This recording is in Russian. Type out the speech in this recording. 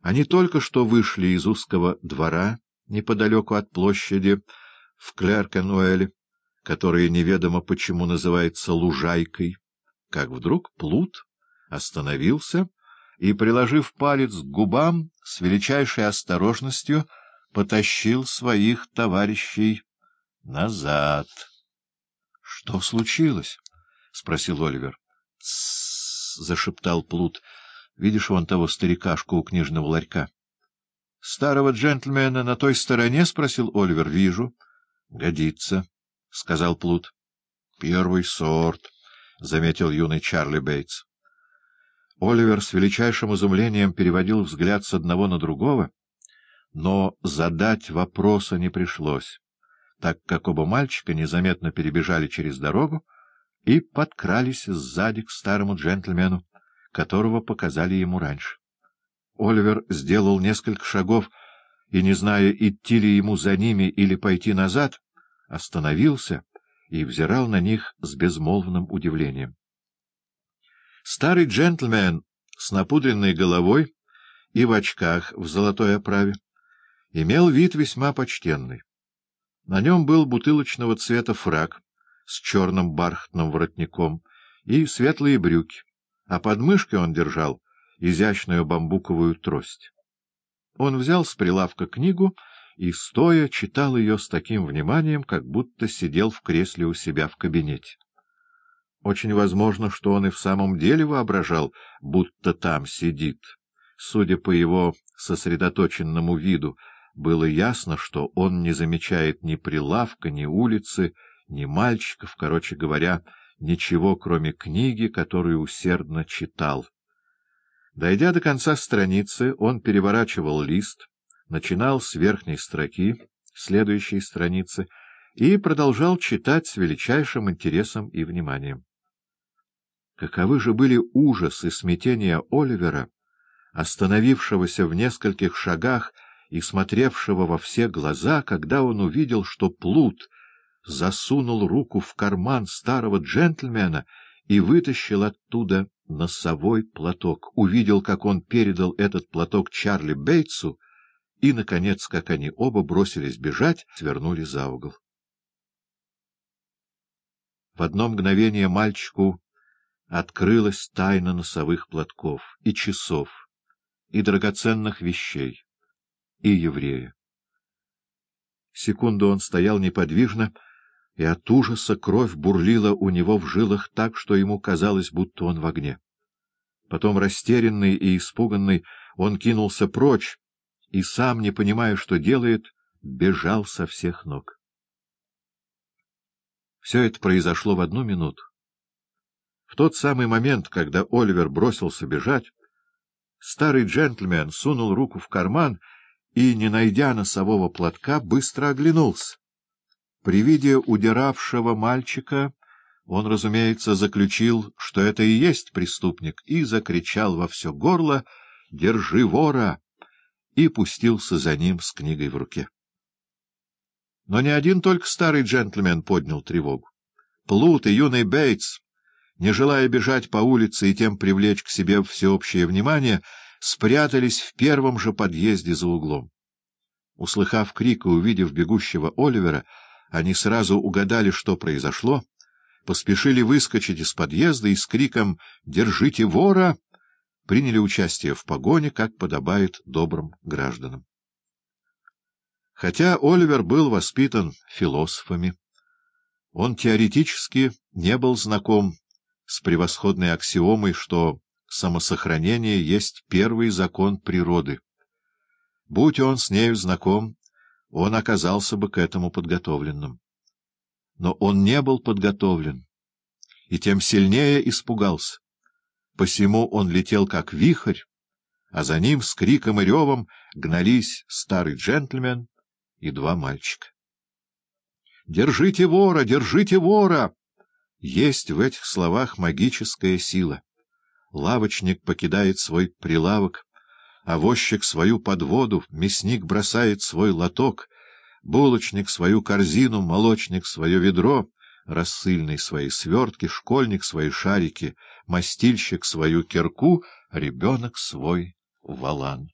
Они только что вышли из узкого двора неподалеку от площади в Клеркенуэле, которая неведомо почему называется Лужайкой, как вдруг Плут остановился и, приложив палец к губам, с величайшей осторожностью потащил своих товарищей назад. — Что случилось? — спросил Оливер. — зашептал Плут. — Видишь вон того старикашку у книжного ларька? — Старого джентльмена на той стороне? — спросил Оливер. — Вижу. — Годится, — сказал Плут. — Первый сорт, — заметил юный Чарли Бейтс. Оливер с величайшим изумлением переводил взгляд с одного на другого, но задать вопроса не пришлось, так как оба мальчика незаметно перебежали через дорогу и подкрались сзади к старому джентльмену, которого показали ему раньше. Оливер сделал несколько шагов и, не зная, идти ли ему за ними или пойти назад, остановился и взирал на них с безмолвным удивлением. Старый джентльмен с напудренной головой и в очках в золотой оправе имел вид весьма почтенный. На нем был бутылочного цвета фраг с черным бархатным воротником и светлые брюки, а под мышкой он держал изящную бамбуковую трость. Он взял с прилавка книгу и, стоя, читал ее с таким вниманием, как будто сидел в кресле у себя в кабинете. Очень возможно, что он и в самом деле воображал, будто там сидит. Судя по его сосредоточенному виду, было ясно, что он не замечает ни прилавка, ни улицы, ни мальчиков, короче говоря, ничего, кроме книги, которую усердно читал. Дойдя до конца страницы, он переворачивал лист, начинал с верхней строки, следующей страницы, и продолжал читать с величайшим интересом и вниманием. Каковы же были ужас и смятение Оливера, остановившегося в нескольких шагах и смотревшего во все глаза, когда он увидел, что Плут засунул руку в карман старого джентльмена и вытащил оттуда носовой платок, увидел, как он передал этот платок Чарли Бейтсу, и, наконец, как они оба бросились бежать, свернули за угол. В одно мгновение мальчику открылась тайна носовых платков и часов, и драгоценных вещей, и еврея. Секунду он стоял неподвижно, и от ужаса кровь бурлила у него в жилах так, что ему казалось, будто он в огне. Потом, растерянный и испуганный, он кинулся прочь, и сам, не понимая, что делает, бежал со всех ног. Все это произошло в одну минуту. В тот самый момент, когда Оливер бросился бежать, старый джентльмен сунул руку в карман и, не найдя носового платка, быстро оглянулся. При виде удиравшего мальчика он, разумеется, заключил, что это и есть преступник, и закричал во все горло «Держи вора!» и пустился за ним с книгой в руке. Но не один только старый джентльмен поднял тревогу. Плут и юный Бейтс не желая бежать по улице и тем привлечь к себе всеобщее внимание, спрятались в первом же подъезде за углом. Услыхав крик и увидев бегущего Оливера, они сразу угадали, что произошло, поспешили выскочить из подъезда и с криком «Держите вора!» приняли участие в погоне, как подобает добрым гражданам. Хотя Оливер был воспитан философами, он теоретически не был знаком с превосходной аксиомой, что самосохранение есть первый закон природы. Будь он с нею знаком, он оказался бы к этому подготовленным. Но он не был подготовлен, и тем сильнее испугался. Посему он летел как вихрь, а за ним с криком и ревом гнались старый джентльмен и два мальчика. «Держите вора! Держите вора!» Есть в этих словах магическая сила. Лавочник покидает свой прилавок, овощик свою подводу, мясник бросает свой лоток, булочник свою корзину, молочник свое ведро, рассыльный свои свертки, школьник свои шарики, мастильщик свою кирку, ребенок свой валан.